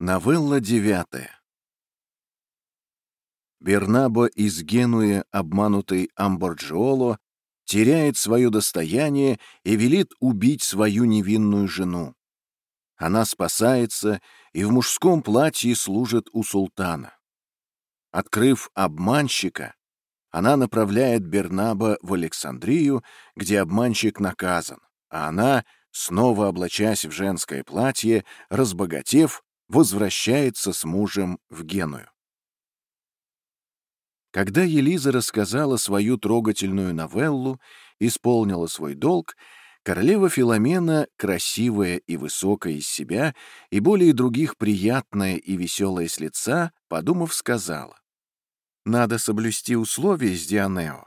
Новелла девятая. Бернабо из Генуи, обманутый Амборджиоло, теряет свое достояние и велит убить свою невинную жену. Она спасается и в мужском платье служит у султана. Открыв обманщика, она направляет Бернаба в Александрию, где обманщик наказан, а она, снова облачаясь в женское платье, разбогатев, возвращается с мужем в Геную. Когда Елиза рассказала свою трогательную новеллу, исполнила свой долг, королева Филомена, красивая и высокая из себя, и более других приятная и веселая с лица, подумав, сказала, «Надо соблюсти условия с Дионео.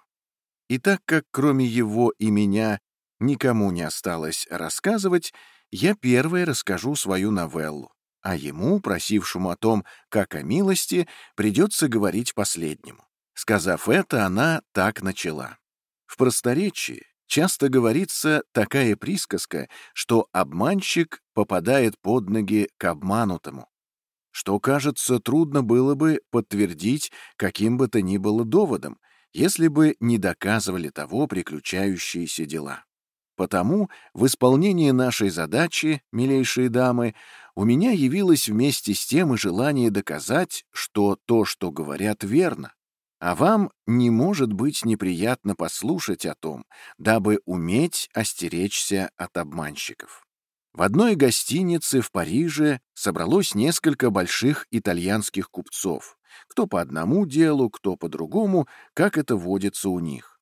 И так как кроме его и меня никому не осталось рассказывать, я первая расскажу свою новеллу а ему, просившему о том, как о милости, придется говорить последнему. Сказав это, она так начала. В просторечии часто говорится такая присказка, что обманщик попадает под ноги к обманутому, что, кажется, трудно было бы подтвердить каким бы то ни было доводом, если бы не доказывали того приключающиеся дела. Потому в исполнении нашей задачи, милейшие дамы, у меня явилось вместе с тем и желание доказать, что то, что говорят, верно. А вам не может быть неприятно послушать о том, дабы уметь остеречься от обманщиков. В одной гостинице в Париже собралось несколько больших итальянских купцов, кто по одному делу, кто по другому, как это водится у них.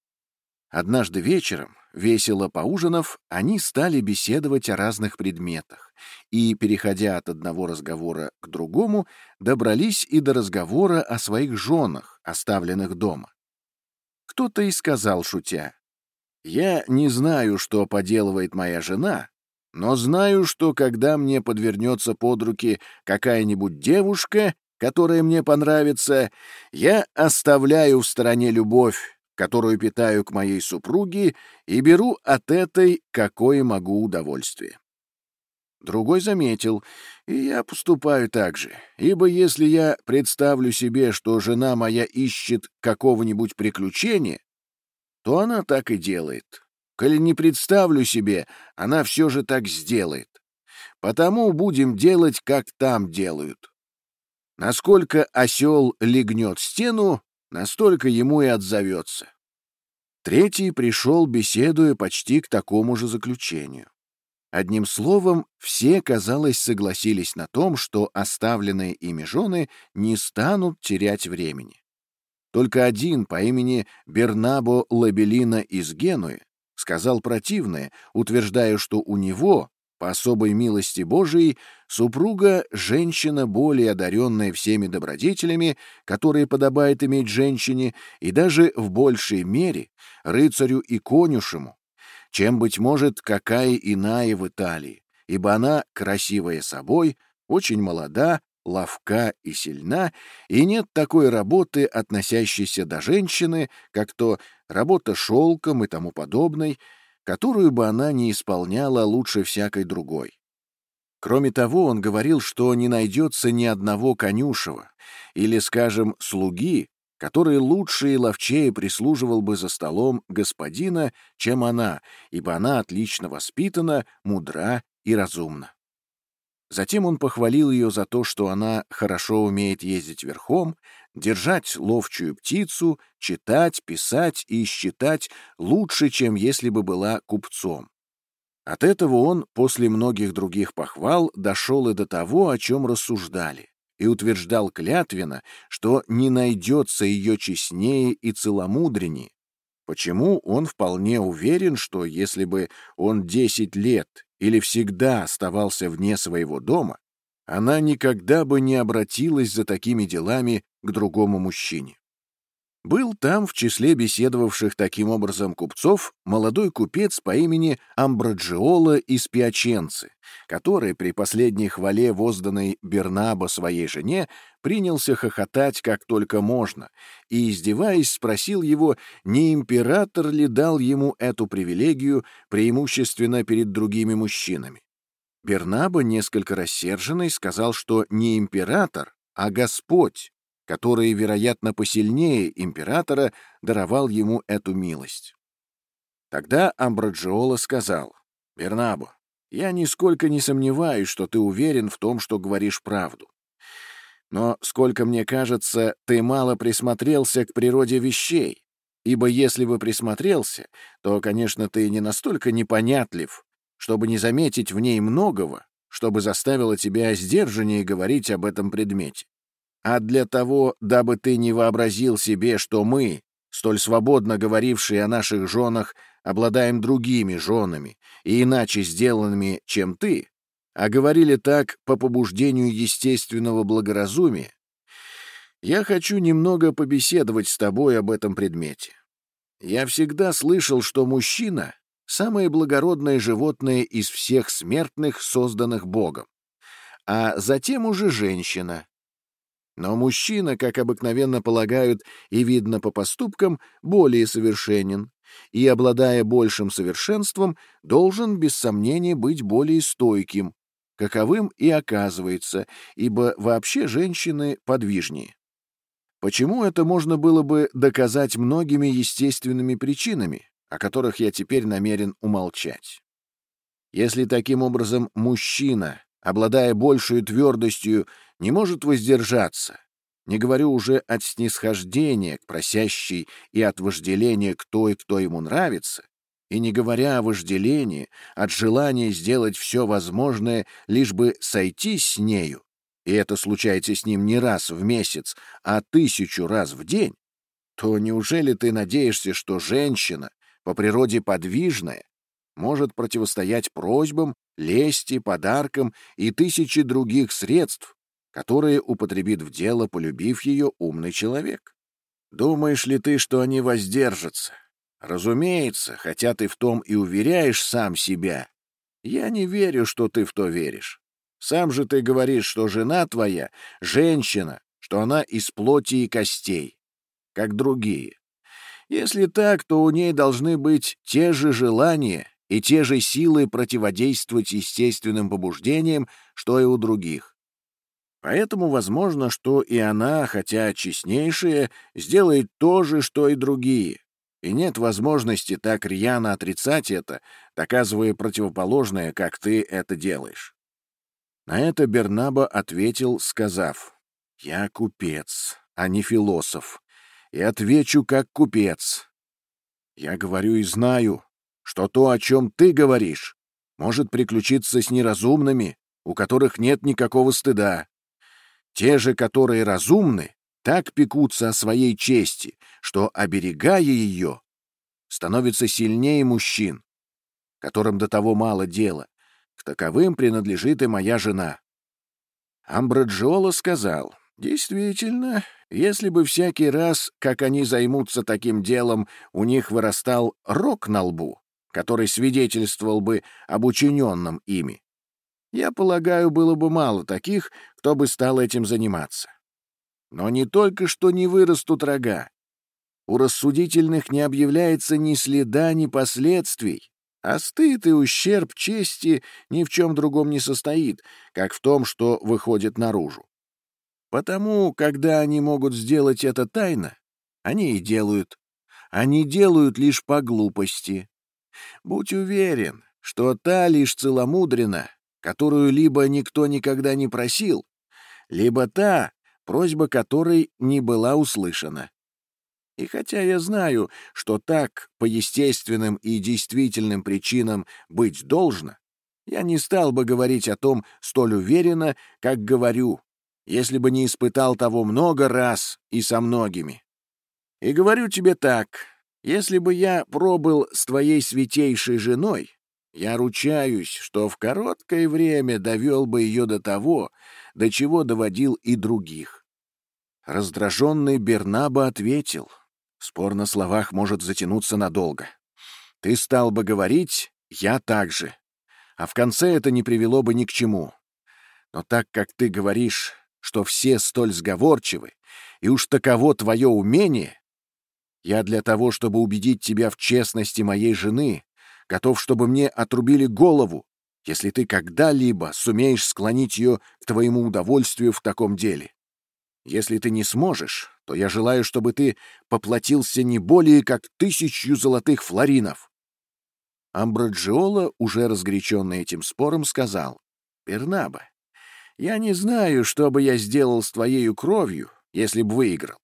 Однажды вечером, весело поужинав, они стали беседовать о разных предметах и, переходя от одного разговора к другому, добрались и до разговора о своих женах, оставленных дома. Кто-то и сказал, шутя, «Я не знаю, что поделывает моя жена, но знаю, что когда мне подвернется под руки какая-нибудь девушка, которая мне понравится, я оставляю в стороне любовь, которую питаю к моей супруге, и беру от этой какое могу удовольствие. Другой заметил, и я поступаю так же, ибо если я представлю себе, что жена моя ищет какого-нибудь приключения, то она так и делает. Коли не представлю себе, она все же так сделает. Потому будем делать, как там делают. Насколько осел легнет стену, настолько ему и отзовется. Третий пришел, беседуя почти к такому же заключению. Одним словом, все, казалось, согласились на том, что оставленные ими жены не станут терять времени. Только один по имени Бернабо Лабелина из Генуи сказал противное, утверждая, что у него, по особой милости Божией, супруга — женщина, более одаренная всеми добродетелями, которые подобает иметь женщине, и даже в большей мере рыцарю и конюшему, чем, быть может, какая иная в Италии, ибо она, красивая собой, очень молода, ловка и сильна, и нет такой работы, относящейся до женщины, как то работа шелком и тому подобной, которую бы она не исполняла лучше всякой другой. Кроме того, он говорил, что не найдется ни одного конюшева или, скажем, слуги, который лучше и ловчее прислуживал бы за столом господина, чем она, ибо она отлично воспитана, мудра и разумна. Затем он похвалил ее за то, что она хорошо умеет ездить верхом, держать ловчую птицу, читать, писать и считать лучше, чем если бы была купцом. От этого он, после многих других похвал, дошел и до того, о чем рассуждали, и утверждал клятвенно, что не найдется ее честнее и целомудреннее, почему он вполне уверен, что если бы он десять лет или всегда оставался вне своего дома, она никогда бы не обратилась за такими делами к другому мужчине. Был там, в числе беседовавших таким образом купцов, молодой купец по имени Амбраджиола из Пиаченцы, который при последней хвале, возданной Бернабо своей жене, принялся хохотать как только можно и, издеваясь, спросил его, не император ли дал ему эту привилегию преимущественно перед другими мужчинами. Бернаба, несколько рассерженный, сказал, что не император, а Господь, который, вероятно, посильнее императора, даровал ему эту милость. Тогда Амбраджиола сказал, «Бернабо, я нисколько не сомневаюсь, что ты уверен в том, что говоришь правду. Но, сколько мне кажется, ты мало присмотрелся к природе вещей, ибо если бы присмотрелся, то, конечно, ты не настолько непонятлив, чтобы не заметить в ней многого, чтобы заставило тебя сдержаннее говорить об этом предмете. А для того, дабы ты не вообразил себе, что мы, столь свободно говорившие о наших женах, обладаем другими женами и иначе сделанными, чем ты, а говорили так по побуждению естественного благоразумия, я хочу немного побеседовать с тобой об этом предмете. Я всегда слышал, что мужчина — самое благородное животное из всех смертных, созданных Богом, а затем уже женщина. Но мужчина, как обыкновенно полагают и видно по поступкам, более совершенен, и, обладая большим совершенством, должен, без сомнения, быть более стойким, каковым и оказывается, ибо вообще женщины подвижнее. Почему это можно было бы доказать многими естественными причинами, о которых я теперь намерен умолчать? Если таким образом мужчина, обладая большей твердостью, не может воздержаться, не говорю уже от снисхождения к просящей и от вожделения к той, кто ему нравится, и не говоря о вожделении, от желания сделать все возможное, лишь бы сойтись с нею, и это случается с ним не раз в месяц, а тысячу раз в день, то неужели ты надеешься, что женщина, по природе подвижная, может противостоять просьбам, лести, подаркам и тысячи других средств, которые употребит в дело, полюбив ее умный человек. Думаешь ли ты, что они воздержатся? Разумеется, хотя ты в том и уверяешь сам себя. Я не верю, что ты в то веришь. Сам же ты говоришь, что жена твоя — женщина, что она из плоти и костей, как другие. Если так, то у ней должны быть те же желания и те же силы противодействовать естественным побуждениям, что и у других. Поэтому возможно, что и она, хотя честнейшая, сделает то же, что и другие. И нет возможности так рьяно отрицать это, доказывая противоположное, как ты это делаешь. На это Бернаба ответил, сказав, «Я купец, а не философ, и отвечу как купец. Я говорю и знаю, что то, о чем ты говоришь, может приключиться с неразумными, у которых нет никакого стыда. Те же, которые разумны, так пекутся о своей чести, что, оберегая ее, становятся сильнее мужчин, которым до того мало дела. К таковым принадлежит и моя жена. Амбраджола сказал, действительно, если бы всякий раз, как они займутся таким делом, у них вырастал рог на лбу, который свидетельствовал бы об учиненном ими, я полагаю, было бы мало таких, кто бы стал этим заниматься. Но не только что не вырастут рога. У рассудительных не объявляется ни следа, ни последствий, а стыд и ущерб чести ни в чем другом не состоит, как в том, что выходит наружу. Потому, когда они могут сделать это тайно, они и делают. Они делают лишь по глупости. Будь уверен, что та лишь целомудрена, которую либо никто никогда не просил, либо та, просьба которой не была услышана. И хотя я знаю, что так по естественным и действительным причинам быть должно, я не стал бы говорить о том столь уверенно, как говорю, если бы не испытал того много раз и со многими. И говорю тебе так, если бы я пробыл с твоей святейшей женой, я ручаюсь, что в короткое время довел бы ее до того, до чего доводил и других. Раздраженный Бернаба ответил. Спор на словах может затянуться надолго. Ты стал бы говорить, я также. А в конце это не привело бы ни к чему. Но так как ты говоришь, что все столь сговорчивы, и уж таково твое умение, я для того, чтобы убедить тебя в честности моей жены, готов, чтобы мне отрубили голову, если ты когда-либо сумеешь склонить ее к твоему удовольствию в таком деле. Если ты не сможешь, то я желаю, чтобы ты поплатился не более как тысячью золотых флоринов». Амброджиола, уже разгоряченный этим спором, сказал, «Пернаба, я не знаю, что бы я сделал с твоею кровью, если б выиграл.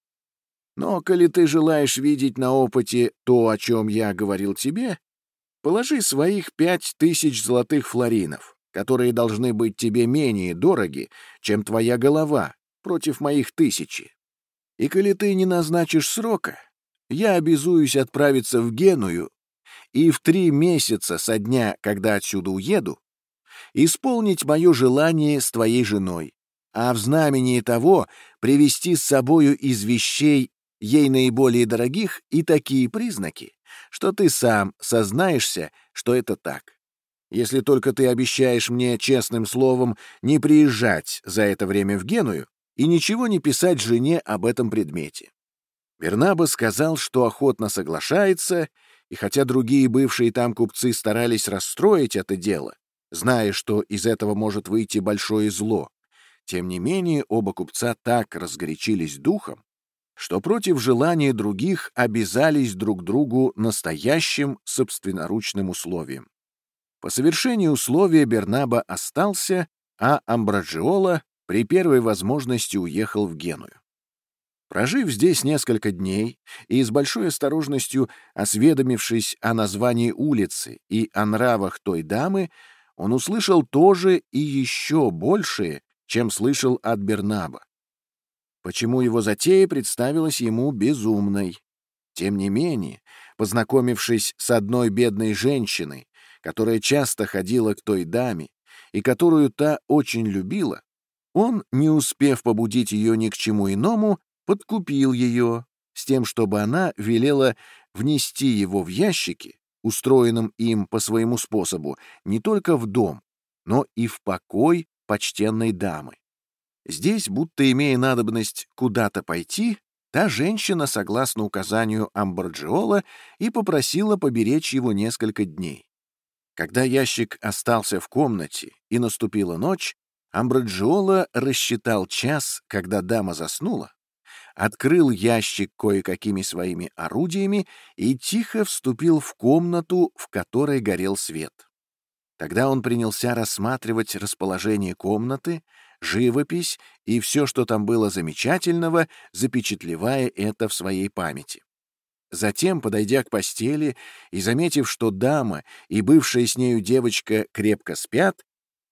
Но, коли ты желаешь видеть на опыте то, о чем я говорил тебе, положи своих пять тысяч золотых флоринов, которые должны быть тебе менее дороги, чем твоя голова, против моих тысячи. И коли ты не назначишь срока, я обязуюсь отправиться в Геную и в три месяца со дня, когда отсюда уеду, исполнить мое желание с твоей женой, а в знамении того привести с собою из вещей ей наиболее дорогих и такие признаки, что ты сам сознаешься, что это так. Если только ты обещаешь мне честным словом не приезжать за это время в Геную, и ничего не писать жене об этом предмете. Бернаба сказал, что охотно соглашается, и хотя другие бывшие там купцы старались расстроить это дело, зная, что из этого может выйти большое зло, тем не менее оба купца так разгорячились духом, что против желания других обязались друг другу настоящим собственноручным условием. По совершении условия Бернаба остался, а Амбраджиола при первой возможности уехал в Геную. Прожив здесь несколько дней и с большой осторожностью осведомившись о названии улицы и о нравах той дамы, он услышал тоже и еще большее, чем слышал от Бернаба. Почему его затея представилась ему безумной? Тем не менее, познакомившись с одной бедной женщиной, которая часто ходила к той даме и которую та очень любила, он, не успев побудить ее ни к чему иному, подкупил ее с тем, чтобы она велела внести его в ящики, устроенном им по своему способу, не только в дом, но и в покой почтенной дамы. Здесь, будто имея надобность куда-то пойти, та женщина, согласно указанию Амбарджиола, и попросила поберечь его несколько дней. Когда ящик остался в комнате и наступила ночь, Амбраджиола рассчитал час, когда дама заснула, открыл ящик кое-какими своими орудиями и тихо вступил в комнату, в которой горел свет. Тогда он принялся рассматривать расположение комнаты, живопись и все, что там было замечательного, запечатлевая это в своей памяти. Затем, подойдя к постели и заметив, что дама и бывшая с нею девочка крепко спят,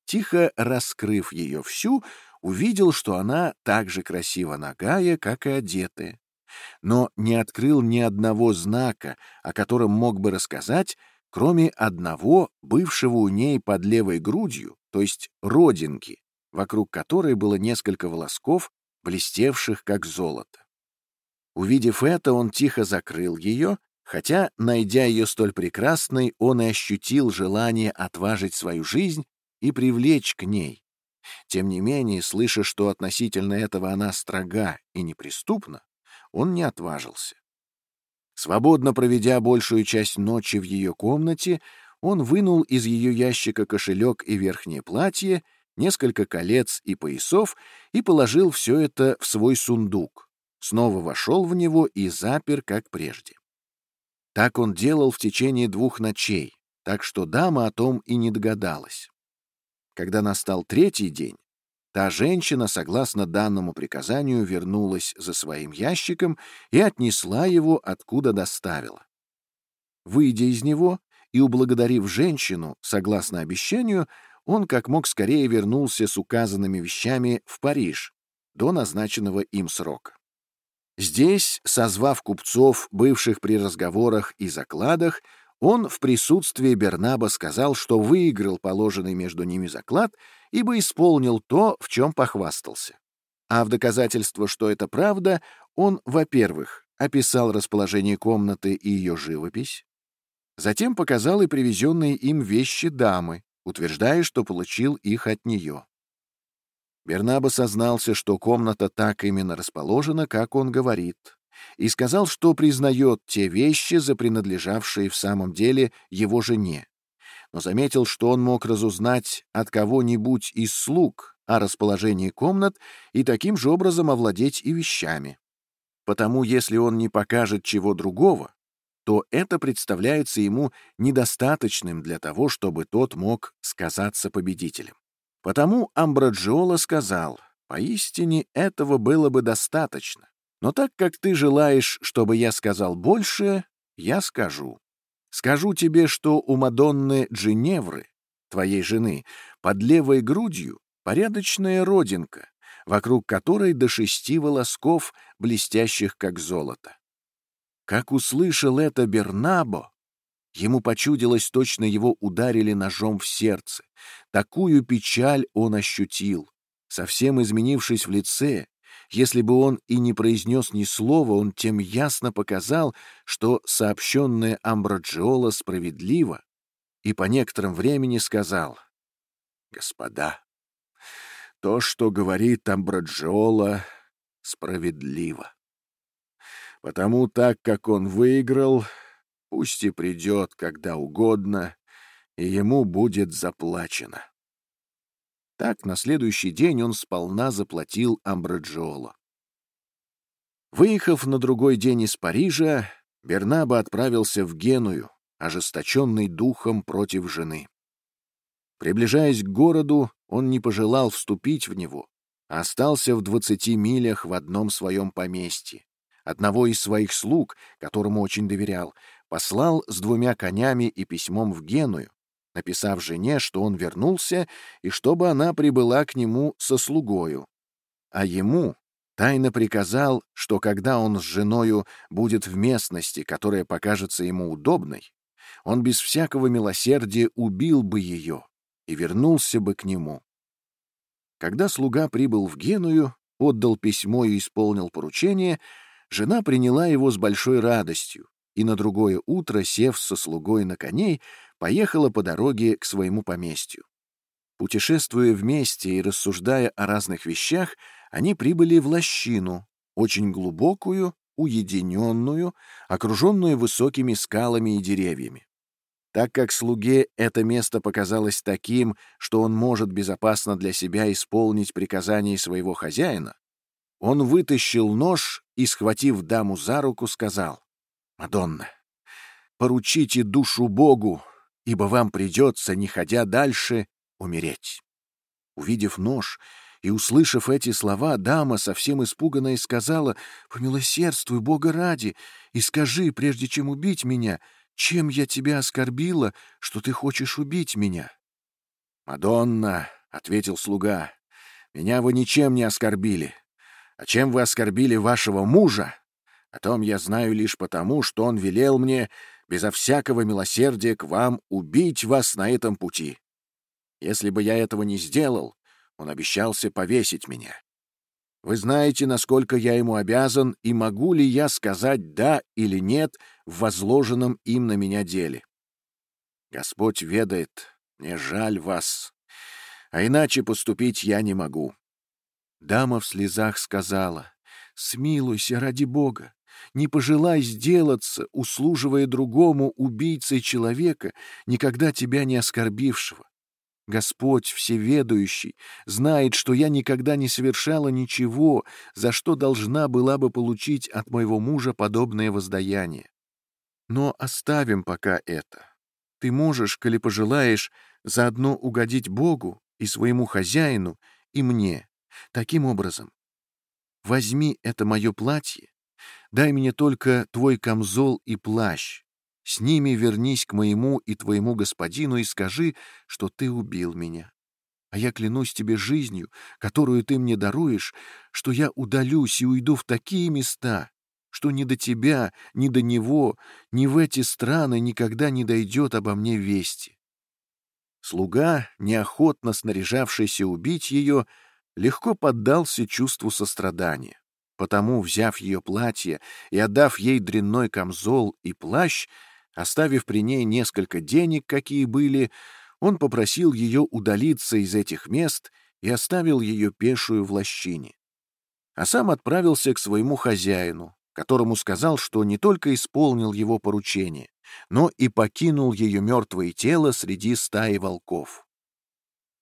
тихо раскрыв ее всю, увидел, что она так же красиво нагая, как и одетая. Но не открыл ни одного знака, о котором мог бы рассказать, кроме одного, бывшего у ней под левой грудью, то есть родинки, вокруг которой было несколько волосков, блестевших как золото. Увидев это, он тихо закрыл ее, хотя, найдя ее столь прекрасной, он и ощутил желание отважить свою жизнь и привлечь к ней. Тем не менее, слыша, что относительно этого она строга и неприступна, он не отважился. Свободно проведя большую часть ночи в ее комнате, он вынул из ее ящика кошелек и верхнее платье, несколько колец и поясов и положил все это в свой сундук. Снова вошел в него и запер, как прежде. Так он делал в течение двух ночей, так что дама о том и не догадалась. Когда настал третий день, та женщина, согласно данному приказанию, вернулась за своим ящиком и отнесла его, откуда доставила. Выйдя из него и ублагодарив женщину, согласно обещанию, он как мог скорее вернулся с указанными вещами в Париж до назначенного им срока. Здесь, созвав купцов, бывших при разговорах и закладах, он в присутствии Бернаба сказал, что выиграл положенный между ними заклад, ибо исполнил то, в чем похвастался. А в доказательство, что это правда, он, во-первых, описал расположение комнаты и ее живопись, затем показал и привезенные им вещи дамы, утверждая, что получил их от нее. Бернаба сознался, что комната так именно расположена, как он говорит, и сказал, что признает те вещи за принадлежавшие в самом деле его жене, но заметил, что он мог разузнать от кого-нибудь из слуг о расположении комнат и таким же образом овладеть и вещами. Потому если он не покажет чего другого, то это представляется ему недостаточным для того, чтобы тот мог сказаться победителем. Потому Амбраджиола сказал, «Поистине этого было бы достаточно. Но так как ты желаешь, чтобы я сказал больше, я скажу. Скажу тебе, что у Мадонны Джиневры, твоей жены, под левой грудью порядочная родинка, вокруг которой до шести волосков, блестящих как золото. Как услышал это Бернабо, ему почудилось, точно его ударили ножом в сердце. Такую печаль он ощутил. Совсем изменившись в лице, если бы он и не произнес ни слова, он тем ясно показал, что сообщенное Амбраджиола справедливо, и по некоторым времени сказал, «Господа, то, что говорит Амбраджиола, справедливо. Потому так, как он выиграл, пусть и придет, когда угодно, и ему будет заплачено. Так на следующий день он сполна заплатил Амбраджиоло. Выехав на другой день из Парижа, Бернаба отправился в Геную, ожесточенный духом против жены. Приближаясь к городу, он не пожелал вступить в него, а остался в двадцати милях в одном своем поместье. Одного из своих слуг, которому очень доверял, послал с двумя конями и письмом в Геную, написав жене, что он вернулся и чтобы она прибыла к нему со слугою. А ему тайно приказал, что когда он с женою будет в местности, которая покажется ему удобной, он без всякого милосердия убил бы ее и вернулся бы к нему. Когда слуга прибыл в Геную, отдал письмо и исполнил поручение, жена приняла его с большой радостью, и на другое утро, сев со слугой на коней, поехала по дороге к своему поместью. Путешествуя вместе и рассуждая о разных вещах, они прибыли в лощину, очень глубокую, уединенную, окруженную высокими скалами и деревьями. Так как слуге это место показалось таким, что он может безопасно для себя исполнить приказание своего хозяина, он вытащил нож и, схватив даму за руку, сказал, «Мадонна, поручите душу Богу, ибо вам придется, не ходя дальше, умереть». Увидев нож и услышав эти слова, дама, совсем испуганная, сказала, «Помилосердствуй, Бога ради, и скажи, прежде чем убить меня, чем я тебя оскорбила, что ты хочешь убить меня?» «Мадонна», — ответил слуга, — «меня вы ничем не оскорбили. А чем вы оскорбили вашего мужа? О том я знаю лишь потому, что он велел мне безо всякого милосердия к вам убить вас на этом пути. Если бы я этого не сделал, он обещался повесить меня. Вы знаете, насколько я ему обязан, и могу ли я сказать «да» или «нет» в возложенном им на меня деле. Господь ведает, мне жаль вас, а иначе поступить я не могу. Дама в слезах сказала, «Смилуйся ради Бога, не пожелай сделаться, услуживая другому убийцей человека, никогда тебя не оскорбившего. Господь Всеведущий знает, что я никогда не совершала ничего, за что должна была бы получить от моего мужа подобное воздаяние. Но оставим пока это. Ты можешь, коли пожелаешь, заодно угодить Богу и своему хозяину, и мне. Таким образом, возьми это мое платье, дай мне только твой камзол и плащ, с ними вернись к моему и твоему господину и скажи, что ты убил меня. А я клянусь тебе жизнью, которую ты мне даруешь, что я удалюсь и уйду в такие места, что ни до тебя, ни до него, ни в эти страны никогда не дойдет обо мне вести. Слуга, неохотно снаряжавшийся убить ее, легко поддался чувству сострадания. Потому, взяв ее платье и отдав ей дрянной камзол и плащ, Оставив при ней несколько денег, какие были, он попросил ее удалиться из этих мест и оставил ее пешую в лощине. А сам отправился к своему хозяину, которому сказал, что не только исполнил его поручение, но и покинул ее мертвое тело среди стаи волков.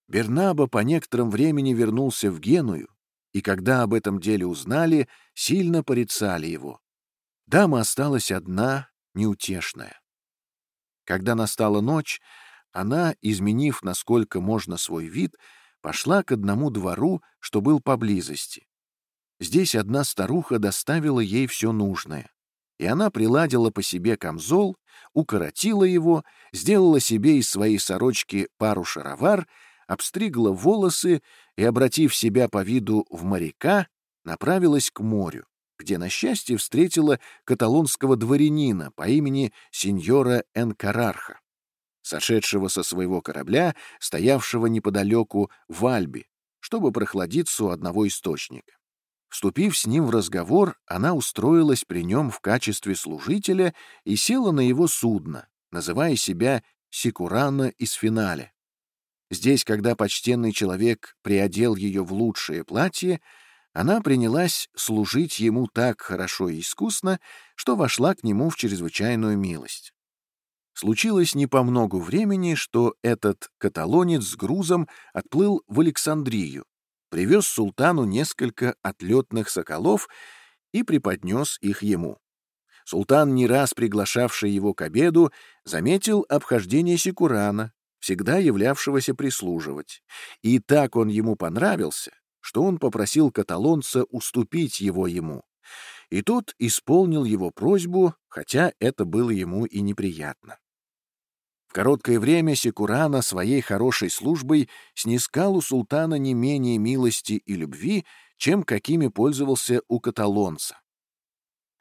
Бернаба по некотором времени вернулся в Геную, и когда об этом деле узнали, сильно порицали его. Дама осталась одна, неутешная. Когда настала ночь, она, изменив насколько можно свой вид, пошла к одному двору, что был поблизости. Здесь одна старуха доставила ей все нужное, и она приладила по себе камзол, укоротила его, сделала себе из своей сорочки пару шаровар, обстригла волосы и, обратив себя по виду в моряка, направилась к морю, где, на счастье, встретила каталонского дворянина по имени сеньора Энкарарха сошедшего со своего корабля, стоявшего неподалеку в Альбе, чтобы прохладиться у одного источника. Вступив с ним в разговор, она устроилась при нем в качестве служителя и села на его судно, называя себя Сикурана из финале. Здесь, когда почтенный человек приодел ее в лучшее платье, она принялась служить ему так хорошо и искусно, что вошла к нему в чрезвычайную милость. Случилось не по многу времени, что этот каталонец с грузом отплыл в Александрию, привез султану несколько отлетных соколов и преподнес их ему. Султан, не раз приглашавший его к обеду, заметил обхождение Секурана, всегда являвшегося прислуживать, и так он ему понравился, что он попросил каталонца уступить его ему. И тот исполнил его просьбу, хотя это было ему и неприятно. В короткое время Секурана своей хорошей службой снискал у султана не менее милости и любви, чем какими пользовался у каталонца.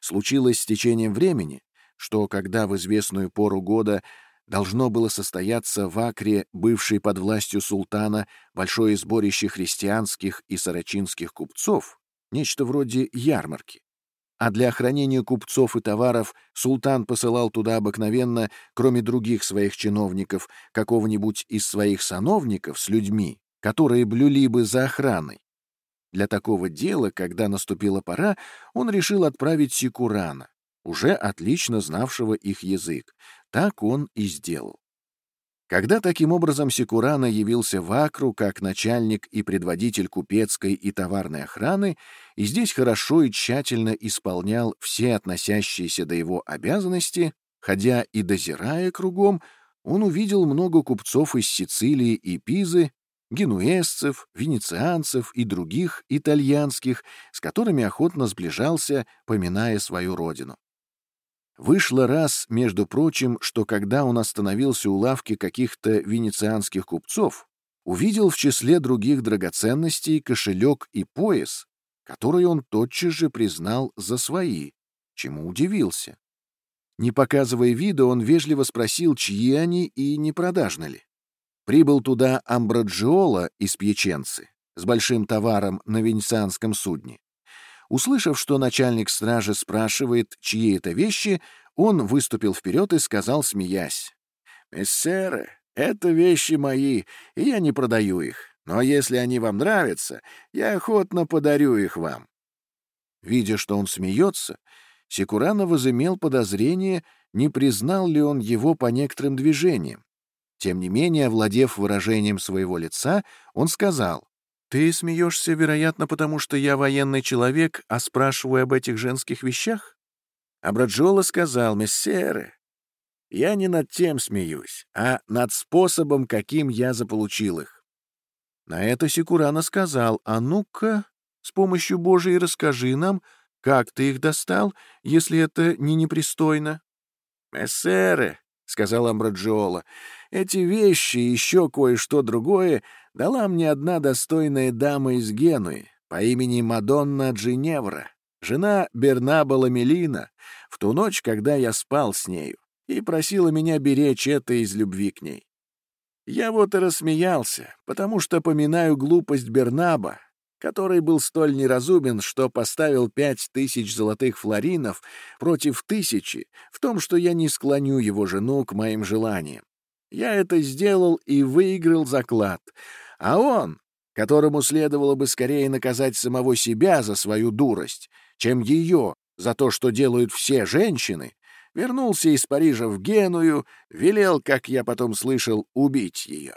Случилось с течением времени, что когда в известную пору года должно было состояться в Акре, бывшей под властью султана, большое сборище христианских и сарачинских купцов, нечто вроде ярмарки, а для хранения купцов и товаров султан посылал туда обыкновенно, кроме других своих чиновников, какого-нибудь из своих сановников с людьми, которые блюли бы за охраной. Для такого дела, когда наступила пора, он решил отправить Сикурана, уже отлично знавшего их язык. Так он и сделал. Когда таким образом Секурана явился в Акру как начальник и предводитель купецкой и товарной охраны, и здесь хорошо и тщательно исполнял все относящиеся до его обязанности, ходя и дозирая кругом, он увидел много купцов из Сицилии и Пизы, генуэзцев, венецианцев и других итальянских, с которыми охотно сближался, поминая свою родину. Вышло раз, между прочим, что когда он остановился у лавки каких-то венецианских купцов, увидел в числе других драгоценностей кошелек и пояс, которые он тотчас же признал за свои, чему удивился. Не показывая вида, он вежливо спросил, чьи они и не продажны ли. Прибыл туда Амбраджиола из Пьяченцы с большим товаром на венецианском судне. Услышав, что начальник стражи спрашивает, чьи это вещи, он выступил вперед и сказал, смеясь, «Мессеры, это вещи мои, и я не продаю их. Но если они вам нравятся, я охотно подарю их вам». Видя, что он смеется, Секурана возымел подозрение, не признал ли он его по некоторым движениям. Тем не менее, овладев выражением своего лица, он сказал, «Ты смеешься, вероятно, потому что я военный человек, а спрашиваю об этих женских вещах?» Абраджола сказал, «Мессеры, я не над тем смеюсь, а над способом, каким я заполучил их». На это Секурана сказал, «А ну-ка, с помощью Божией расскажи нам, как ты их достал, если это не непристойно?» «Мессеры», — сказал Амбраджиола, — «эти вещи и еще кое-что другое дала мне одна достойная дама из Генуи по имени Мадонна Джиневра, жена Бернаба Ламелина, в ту ночь, когда я спал с нею, и просила меня беречь это из любви к ней. Я вот и рассмеялся, потому что поминаю глупость Бернаба, который был столь неразумен, что поставил пять тысяч золотых флоринов против тысячи в том, что я не склоню его жену к моим желаниям. Я это сделал и выиграл заклад, а он, которому следовало бы скорее наказать самого себя за свою дурость, чем ее за то, что делают все женщины, вернулся из Парижа в Геную, велел, как я потом слышал, убить ее.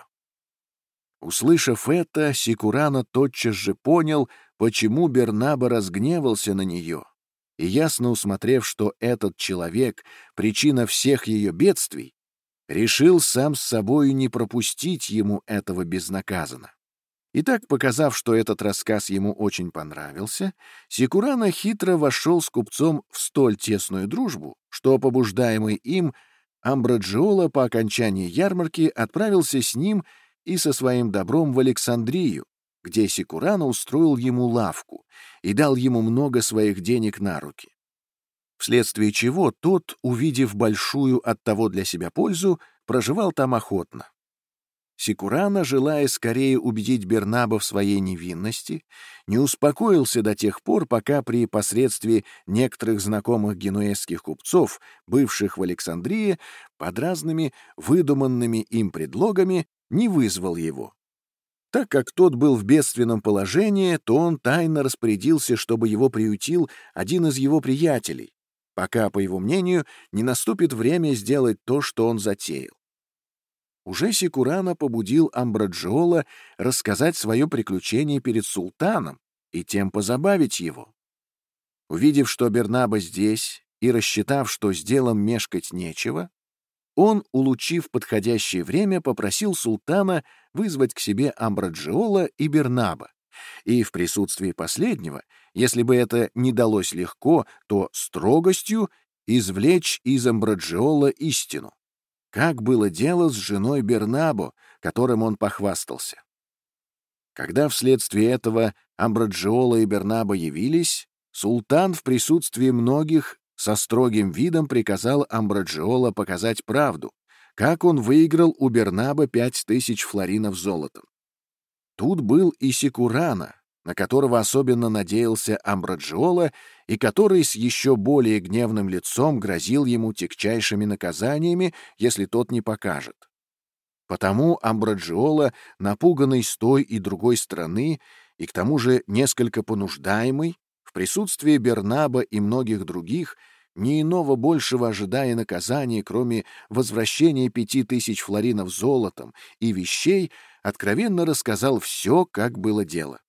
Услышав это, Сикурана тотчас же понял, почему Бернаба разгневался на нее, и ясно усмотрев, что этот человек — причина всех ее бедствий, решил сам с собою не пропустить ему этого безнаказанно. Итак, показав, что этот рассказ ему очень понравился, Секурана хитро вошел с купцом в столь тесную дружбу, что, побуждаемый им, Амбраджиола по окончании ярмарки отправился с ним и со своим добром в Александрию, где Секурана устроил ему лавку и дал ему много своих денег на руки. Вследствие чего тот, увидев большую от того для себя пользу, проживал там охотно. Сикурана, желая скорее убедить Бернаба в своей невинности, не успокоился до тех пор, пока при посредстве некоторых знакомых генуэзских купцов, бывших в Александрии, под разными выдуманными им предлогами, не вызвал его. Так как тот был в бедственном положении, то он тайно распорядился, чтобы его приютил один из его приятелей, пока, по его мнению, не наступит время сделать то, что он затеял. Уже Сикурана побудил Амбраджола рассказать свое приключение перед султаном и тем позабавить его. Увидев, что Бернаба здесь, и рассчитав, что с делом мешкать нечего, он, улучив подходящее время, попросил султана вызвать к себе Амбраджиола и Бернаба, и в присутствии последнего, если бы это не далось легко, то строгостью извлечь из Амбраджиола истину как было дело с женой Бернабо, которым он похвастался. Когда вследствие этого Амбраджиола и Бернабо явились, султан в присутствии многих со строгим видом приказал Амбраджиола показать правду, как он выиграл у Бернаба пять тысяч флоринов золотом. Тут был и Секурана, на которого особенно надеялся Амбраджиола и который с еще более гневным лицом грозил ему тягчайшими наказаниями, если тот не покажет. Потому Амбраджиола, напуганный с той и другой стороны, и к тому же несколько понуждаемый, в присутствии Бернаба и многих других, ни иного большего ожидая наказания, кроме возвращения пяти тысяч флоринов золотом и вещей, откровенно рассказал все, как было дело.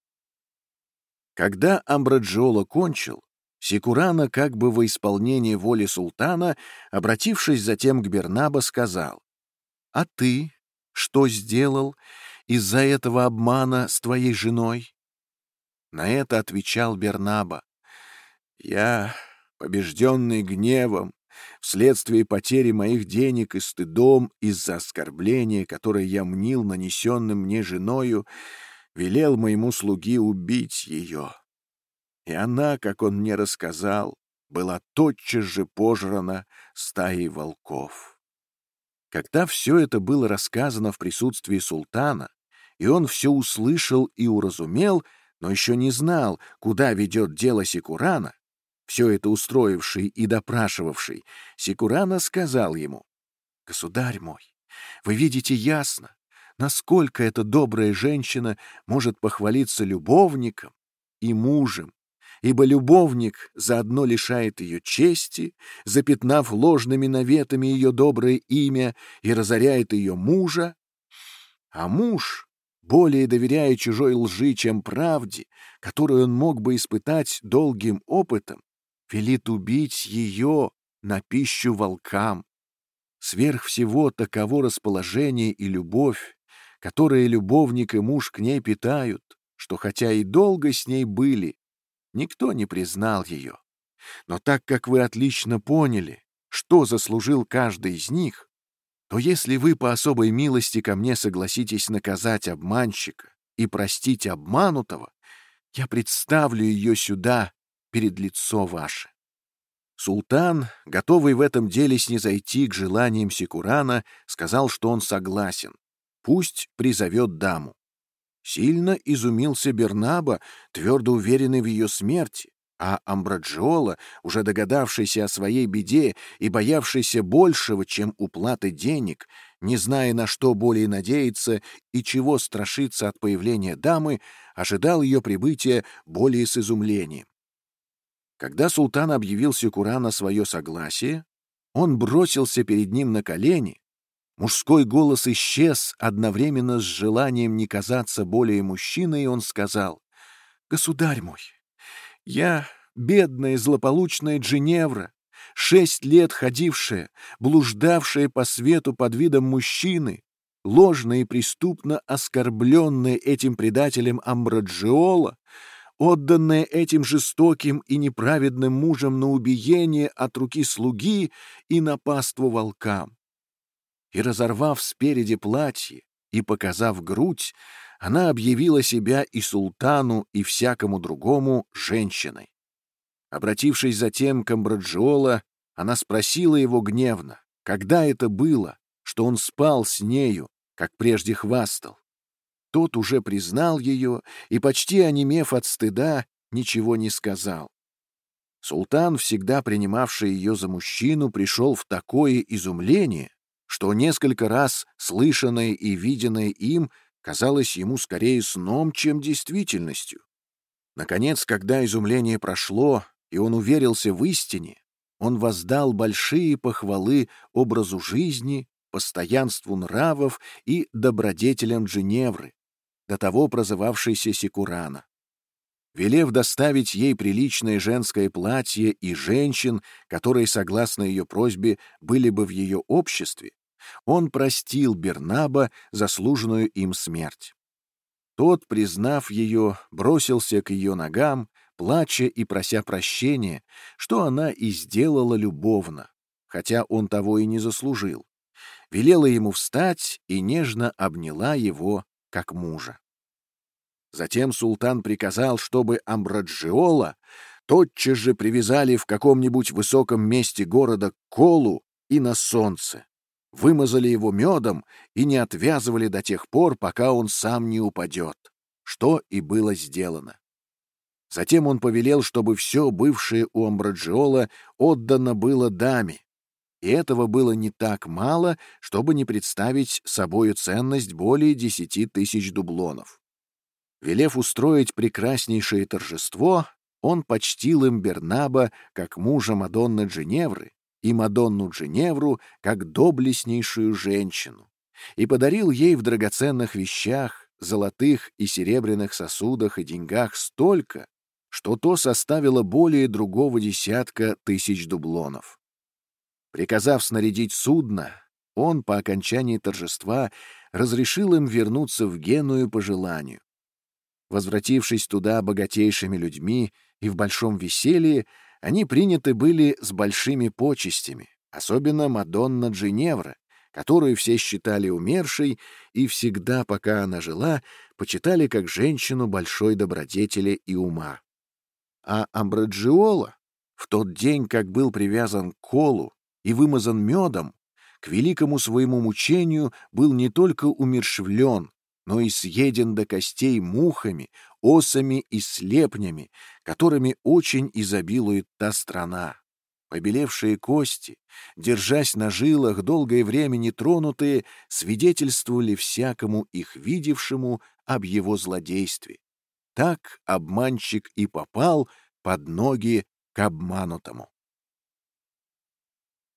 Когда Амбраджола кончил, Секурана, как бы во исполнение воли султана, обратившись затем к Бернаба, сказал, «А ты что сделал из-за этого обмана с твоей женой?» На это отвечал Бернаба, «Я, побежденный гневом, вследствие потери моих денег и стыдом из-за оскорбления, которое я мнил нанесенным мне женою, велел моему слуге убить ее. И она, как он мне рассказал, была тотчас же пожрана стаей волков. Когда все это было рассказано в присутствии султана, и он все услышал и уразумел, но еще не знал, куда ведет дело Секурана, все это устроивший и допрашивавший, Секурана сказал ему, «Государь мой, вы видите ясно, насколько эта добрая женщина может похвалиться любовником и мужем, ибо любовник заодно лишает ее чести, запятнав ложными наветами ее доброе имя и разоряет ее мужа, а муж, более доверяя чужой лжи, чем правде, которую он мог бы испытать долгим опытом, велит убить ее на пищу волкам. Сверх всего таково расположение и любовь, которые любовник и муж к ней питают, что хотя и долго с ней были, никто не признал ее. Но так как вы отлично поняли, что заслужил каждый из них, то если вы по особой милости ко мне согласитесь наказать обманщика и простить обманутого, я представлю ее сюда перед лицо ваше. Султан, готовый в этом деле снизойти к желаниям Секурана, сказал, что он согласен, Пусть призовет даму. Сильно изумился Бернаба, твердо уверенный в ее смерти, а Амбраджола, уже догадавшийся о своей беде и боявшийся большего, чем уплаты денег, не зная, на что более надеяться и чего страшиться от появления дамы, ожидал ее прибытия более с изумлением. Когда султан объявил Секурана свое согласие, Он бросился перед ним на колени. Мужской голос исчез одновременно с желанием не казаться более мужчиной, и он сказал, «Государь мой, я бедная злополучная Джиневра, шесть лет ходившая, блуждавшая по свету под видом мужчины, ложно и преступно оскорбленная этим предателем Амбраджиола, отданная этим жестоким и неправедным мужем на убиение от руки слуги и на паству волкам. И, разорвав спереди платье и показав грудь, она объявила себя и султану, и всякому другому женщиной. Обратившись затем к Амбраджиола, она спросила его гневно, когда это было, что он спал с нею, как прежде хвастал. Тот уже признал ее и, почти онемев от стыда, ничего не сказал. Султан, всегда принимавший ее за мужчину, пришел в такое изумление, что несколько раз слышанное и виденное им казалось ему скорее сном, чем действительностью. Наконец, когда изумление прошло, и он уверился в истине, он воздал большие похвалы образу жизни, постоянству нравов и добродетелям Женевры, до того прозывавшейся Секурана. Велев доставить ей приличное женское платье и женщин, которые, согласно ее просьбе, были бы в ее обществе, он простил Бернаба заслуженную им смерть. Тот, признав ее, бросился к ее ногам, плача и прося прощения, что она и сделала любовно, хотя он того и не заслужил. Велела ему встать и нежно обняла его, как мужа. Затем султан приказал, чтобы Амбраджиола тотчас же привязали в каком-нибудь высоком месте города к колу и на солнце, вымазали его медом и не отвязывали до тех пор, пока он сам не упадет, что и было сделано. Затем он повелел, чтобы все бывшее у Амбраджиола отдано было даме, и этого было не так мало, чтобы не представить собою ценность более десяти тысяч дублонов. Велев устроить прекраснейшее торжество, он почтил им Бернаба как мужа Мадонны Дженевры и Мадонну Дженевру как доблестнейшую женщину и подарил ей в драгоценных вещах, золотых и серебряных сосудах и деньгах столько, что то составило более другого десятка тысяч дублонов. Приказав снарядить судно, он по окончании торжества разрешил им вернуться в Геную по желанию. Возвратившись туда богатейшими людьми и в большом веселье, они приняты были с большими почестями, особенно Мадонна Джиневра, которую все считали умершей и всегда, пока она жила, почитали как женщину большой добродетели и ума. А Амбраджиола в тот день, как был привязан к колу и вымазан медом, к великому своему мучению был не только умершвлен, но и съеден до костей мухами, осами и слепнями, которыми очень изобилует та страна. Побелевшие кости, держась на жилах, долгое время не тронутые, свидетельствовали всякому их видевшему об его злодействе. Так обманщик и попал под ноги к обманутому.